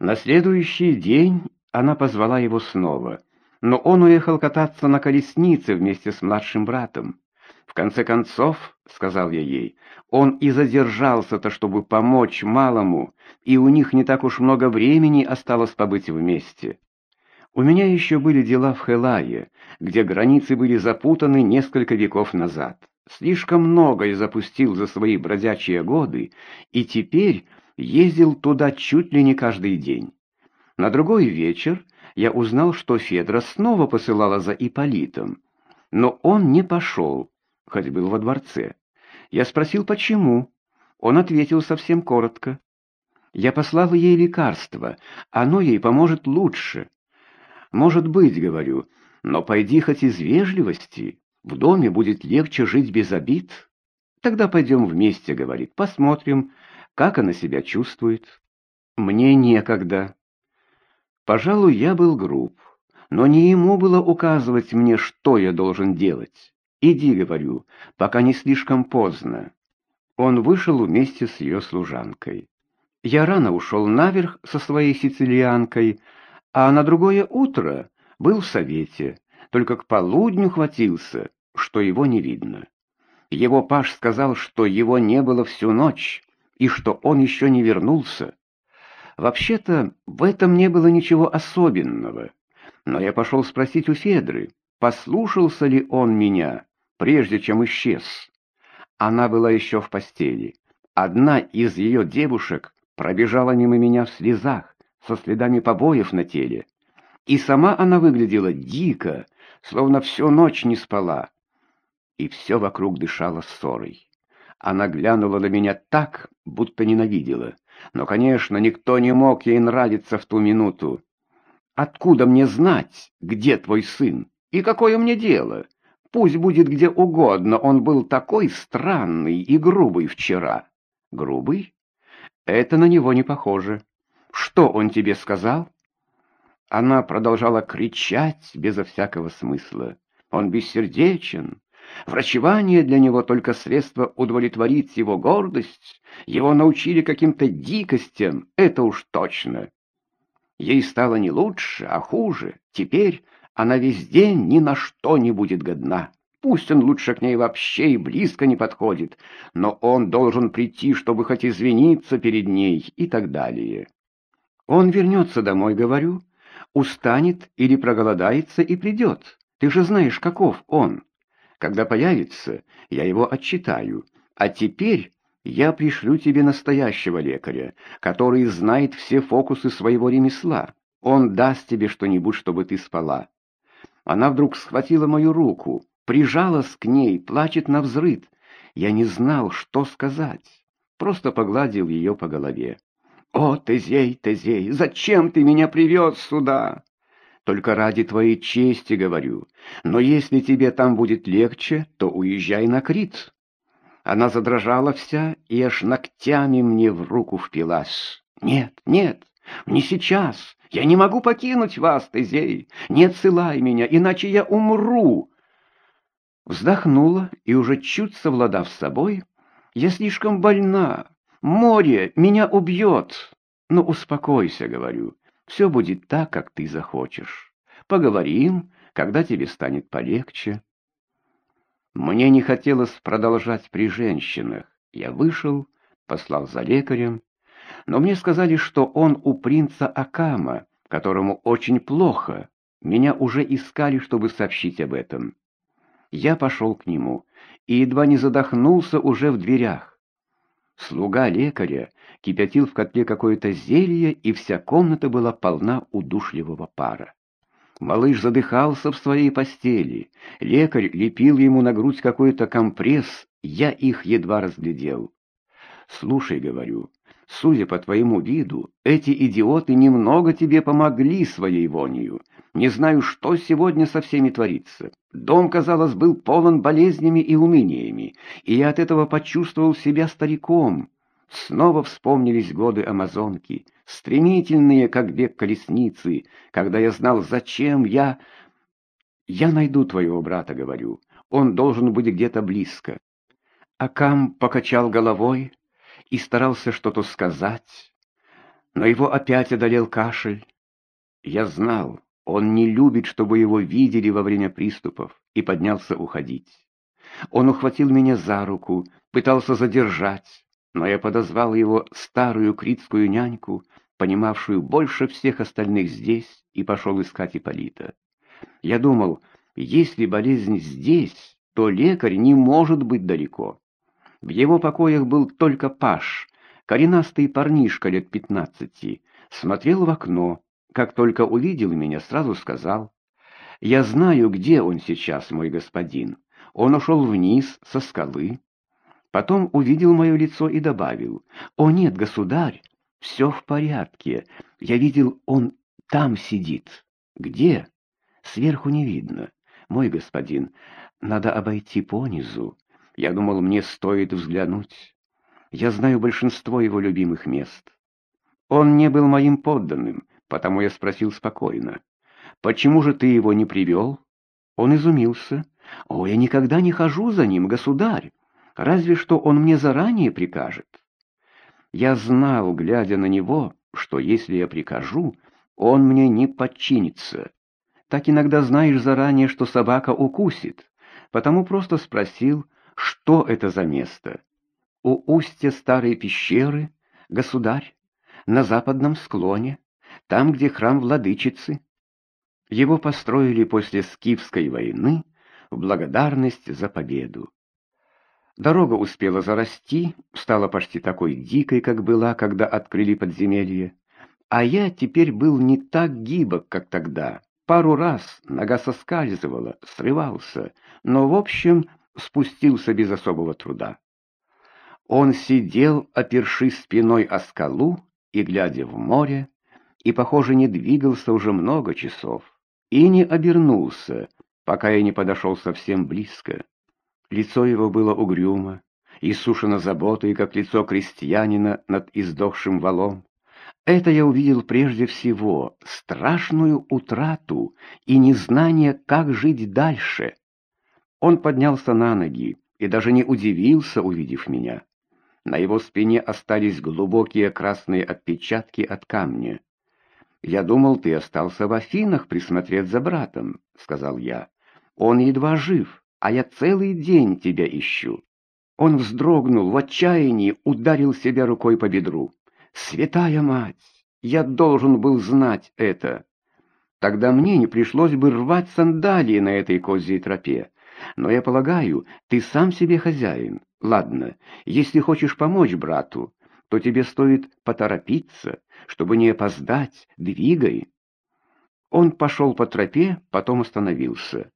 На следующий день она позвала его снова, но он уехал кататься на колеснице вместе с младшим братом. В конце концов, — сказал я ей, — он и задержался-то, чтобы помочь малому, и у них не так уж много времени осталось побыть вместе. У меня еще были дела в Хелае, где границы были запутаны несколько веков назад. Слишком много я запустил за свои бродячие годы, и теперь ездил туда чуть ли не каждый день. На другой вечер я узнал, что Федра снова посылала за Иполитом, но он не пошел, хоть был во дворце. Я спросил, почему. Он ответил совсем коротко. Я послал ей лекарство, оно ей поможет лучше. Может быть, говорю, но пойди хоть из вежливости, в доме будет легче жить без обид. Тогда пойдем вместе, говорит, посмотрим, как она себя чувствует. Мне некогда. Пожалуй, я был груб, но не ему было указывать мне, что я должен делать. «Иди, — говорю, — пока не слишком поздно». Он вышел вместе с ее служанкой. Я рано ушел наверх со своей сицилианкой, а на другое утро был в совете, только к полудню хватился, что его не видно. Его паш сказал, что его не было всю ночь, и что он еще не вернулся. Вообще-то в этом не было ничего особенного, но я пошел спросить у Федры, послушался ли он меня, прежде чем исчез. Она была еще в постели. Одна из ее девушек пробежала мимо меня в слезах, со следами побоев на теле. И сама она выглядела дико, словно всю ночь не спала. И все вокруг дышало ссорой. Она глянула на меня так, будто ненавидела. Но, конечно, никто не мог ей нравиться в ту минуту. «Откуда мне знать, где твой сын? И какое мне дело? Пусть будет где угодно, он был такой странный и грубый вчера». «Грубый? Это на него не похоже. Что он тебе сказал?» Она продолжала кричать безо всякого смысла. «Он бессердечен, Врачевание для него только средство удовлетворить его гордость. Его научили каким-то дикостям, это уж точно. Ей стало не лучше, а хуже. Теперь она весь день ни на что не будет годна. Пусть он лучше к ней вообще и близко не подходит, но он должен прийти, чтобы хоть извиниться перед ней и так далее. Он вернется домой, говорю, устанет или проголодается и придет. Ты же знаешь, каков он. Когда появится, я его отчитаю. А теперь я пришлю тебе настоящего лекаря, который знает все фокусы своего ремесла. Он даст тебе что-нибудь, чтобы ты спала». Она вдруг схватила мою руку, прижалась к ней, плачет на взрыд. Я не знал, что сказать, просто погладил ее по голове. «О, Тезей, Тезей, зачем ты меня привез сюда?» Только ради твоей чести говорю. Но если тебе там будет легче, то уезжай на Крит». Она задрожала вся и аж ногтями мне в руку впилась. «Нет, нет, не сейчас. Я не могу покинуть вас, Тезей. Не отсылай меня, иначе я умру». Вздохнула и, уже чуть совладав с собой, «Я слишком больна. Море меня убьет». «Ну, успокойся», — говорю. Все будет так, как ты захочешь. Поговорим, когда тебе станет полегче. Мне не хотелось продолжать при женщинах. Я вышел, послал за лекарем, но мне сказали, что он у принца Акама, которому очень плохо. Меня уже искали, чтобы сообщить об этом. Я пошел к нему и едва не задохнулся уже в дверях. Слуга лекаря кипятил в котле какое-то зелье, и вся комната была полна удушливого пара. Малыш задыхался в своей постели. Лекарь лепил ему на грудь какой-то компресс, я их едва разглядел. «Слушай, — говорю, — судя по твоему виду, эти идиоты немного тебе помогли своей вонью. Не знаю, что сегодня со всеми творится. Дом, казалось, был полон болезнями и уныниями, и я от этого почувствовал себя стариком. Снова вспомнились годы Амазонки, стремительные, как бег колесницы, когда я знал, зачем я... Я найду твоего брата, говорю. Он должен быть где-то близко. Акам покачал головой и старался что-то сказать, Но его опять одолел кашель. Я знал, он не любит, чтобы его видели во время приступов, и поднялся уходить. Он ухватил меня за руку, пытался задержать, но я подозвал его старую критскую няньку, понимавшую больше всех остальных здесь, и пошел искать Ипполита. Я думал, если болезнь здесь, то лекарь не может быть далеко. В его покоях был только Паш, коренастый парнишка лет пятнадцати, смотрел в окно, как только увидел меня, сразу сказал, «Я знаю, где он сейчас, мой господин. Он ушел вниз со скалы». Потом увидел мое лицо и добавил, «О нет, государь, все в порядке. Я видел, он там сидит». «Где?» «Сверху не видно. Мой господин, надо обойти понизу. Я думал, мне стоит взглянуть. Я знаю большинство его любимых мест. Он не был моим подданным, потому я спросил спокойно. «Почему же ты его не привел?» Он изумился. «О, я никогда не хожу за ним, государь, разве что он мне заранее прикажет». Я знал, глядя на него, что если я прикажу, он мне не подчинится. Так иногда знаешь заранее, что собака укусит, потому просто спросил, что это за место. У устья старой пещеры, государь, на западном склоне, там, где храм владычицы. Его построили после Скифской войны в благодарность за победу. Дорога успела зарасти, стала почти такой дикой, как была, когда открыли подземелье. А я теперь был не так гибок, как тогда. Пару раз нога соскальзывала, срывался, но, в общем, спустился без особого труда. Он сидел, опершись спиной о скалу и, глядя в море, и, похоже, не двигался уже много часов, и не обернулся, пока я не подошел совсем близко. Лицо его было угрюмо, иссушено заботой, как лицо крестьянина над издохшим валом. Это я увидел прежде всего страшную утрату и незнание, как жить дальше. Он поднялся на ноги и даже не удивился, увидев меня. На его спине остались глубокие красные отпечатки от камня. «Я думал, ты остался в Афинах присмотреть за братом», — сказал я. «Он едва жив, а я целый день тебя ищу». Он вздрогнул в отчаянии, ударил себя рукой по бедру. «Святая мать! Я должен был знать это!» Тогда мне не пришлось бы рвать сандалии на этой козьей тропе. Но я полагаю, ты сам себе хозяин. Ладно, если хочешь помочь брату, то тебе стоит поторопиться, чтобы не опоздать, двигай. Он пошел по тропе, потом остановился.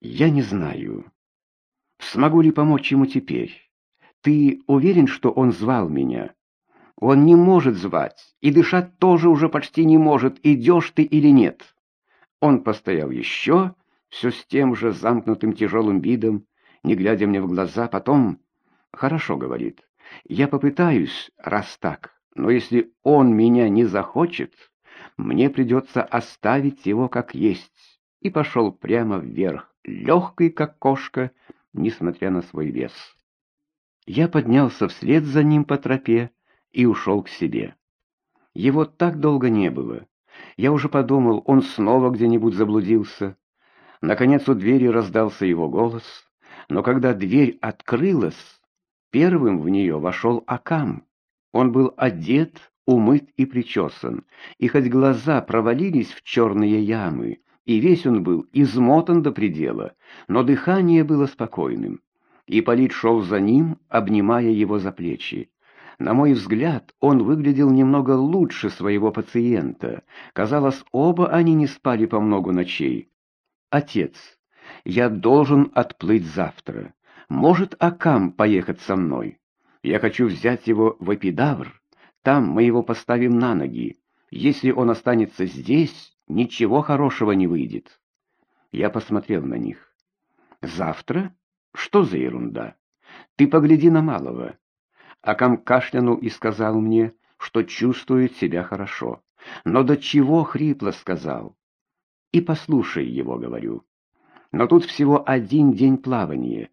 Я не знаю, смогу ли помочь ему теперь. Ты уверен, что он звал меня? Он не может звать, и дышать тоже уже почти не может, идешь ты или нет. Он постоял еще, все с тем же замкнутым тяжелым видом, не глядя мне в глаза, потом... «Хорошо», — говорит, — «я попытаюсь, раз так». Но если он меня не захочет, мне придется оставить его как есть. И пошел прямо вверх, легкий как кошка, несмотря на свой вес. Я поднялся вслед за ним по тропе и ушел к себе. Его так долго не было. Я уже подумал, он снова где-нибудь заблудился. Наконец у двери раздался его голос, но когда дверь открылась, первым в нее вошел Акам. Он был одет, умыт и причесан, и хоть глаза провалились в черные ямы, и весь он был измотан до предела, но дыхание было спокойным. Ипполит шел за ним, обнимая его за плечи. На мой взгляд, он выглядел немного лучше своего пациента. Казалось, оба они не спали по много ночей. «Отец, я должен отплыть завтра. Может, Акам поехать со мной?» Я хочу взять его в Эпидавр. Там мы его поставим на ноги. Если он останется здесь, ничего хорошего не выйдет. Я посмотрел на них. Завтра? Что за ерунда? Ты погляди на малого. Акам кашлянул и сказал мне, что чувствует себя хорошо. Но до чего хрипло сказал. И послушай его, говорю. Но тут всего один день плавания.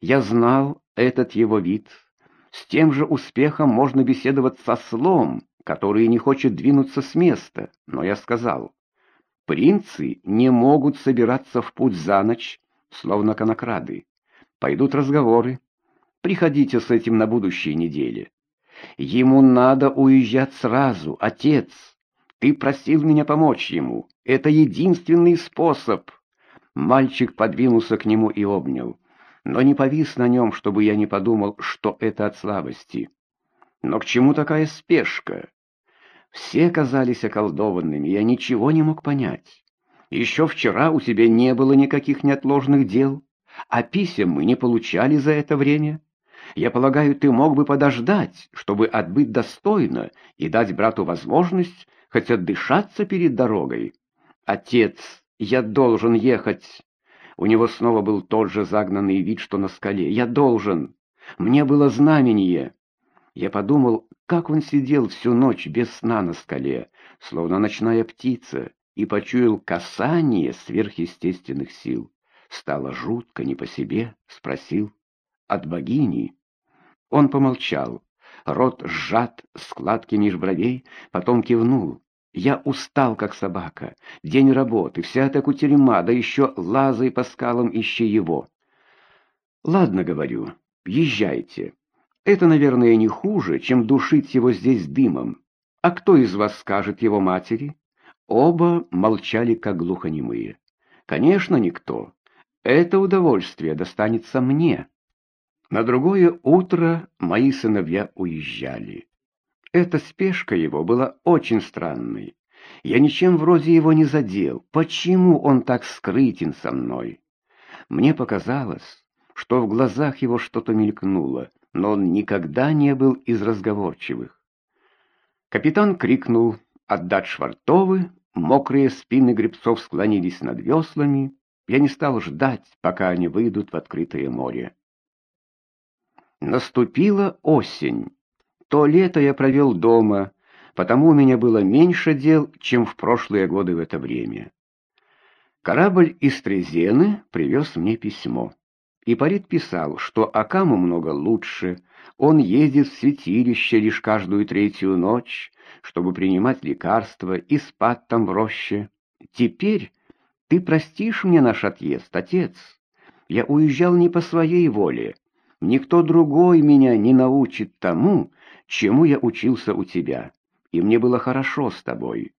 Я знал этот его вид, С тем же успехом можно беседовать со слом, который не хочет двинуться с места. Но я сказал, принцы не могут собираться в путь за ночь, словно конокрады. Пойдут разговоры. Приходите с этим на будущей неделе. Ему надо уезжать сразу, отец. Ты просил меня помочь ему. Это единственный способ. Мальчик подвинулся к нему и обнял, но не повис на нем, чтобы я не подумал, что это от слабости. Но к чему такая спешка? Все казались околдованными, я ничего не мог понять. Еще вчера у тебя не было никаких неотложных дел, а писем мы не получали за это время. Я полагаю, ты мог бы подождать, чтобы отбыть достойно и дать брату возможность хоть отдышаться перед дорогой. Отец, я должен ехать. У него снова был тот же загнанный вид, что на скале. Я должен. Мне было знамение. Я подумал, как он сидел всю ночь без сна на скале, словно ночная птица, и почуял касание сверхъестественных сил. Стало жутко, не по себе, спросил. От богини? Он помолчал. Рот сжат, складки меж бровей, потом кивнул. Я устал, как собака. День работы, вся эта кутерьма, да еще лазай по скалам, ищи его. Ладно, говорю, езжайте. Это, наверное, не хуже, чем душить его здесь дымом. А кто из вас скажет его матери? Оба молчали, как глухонемые. Конечно, никто. Это удовольствие достанется мне. На другое утро мои сыновья уезжали. Эта спешка его была очень странной. Я ничем вроде его не задел. Почему он так скрытен со мной? Мне показалось, что в глазах его что-то мелькнуло, но он никогда не был из разговорчивых. Капитан крикнул «Отдать швартовы!» Мокрые спины гребцов склонились над веслами. Я не стал ждать, пока они выйдут в открытое море. Наступила осень. То лето я провел дома, потому у меня было меньше дел, чем в прошлые годы в это время. Корабль из Трезены привез мне письмо. И Парит писал, что Акаму много лучше, он ездит в святилище лишь каждую третью ночь, чтобы принимать лекарства и спать там в роще. Теперь ты простишь мне наш отъезд, отец? Я уезжал не по своей воле, Никто другой меня не научит тому, чему я учился у тебя, и мне было хорошо с тобой.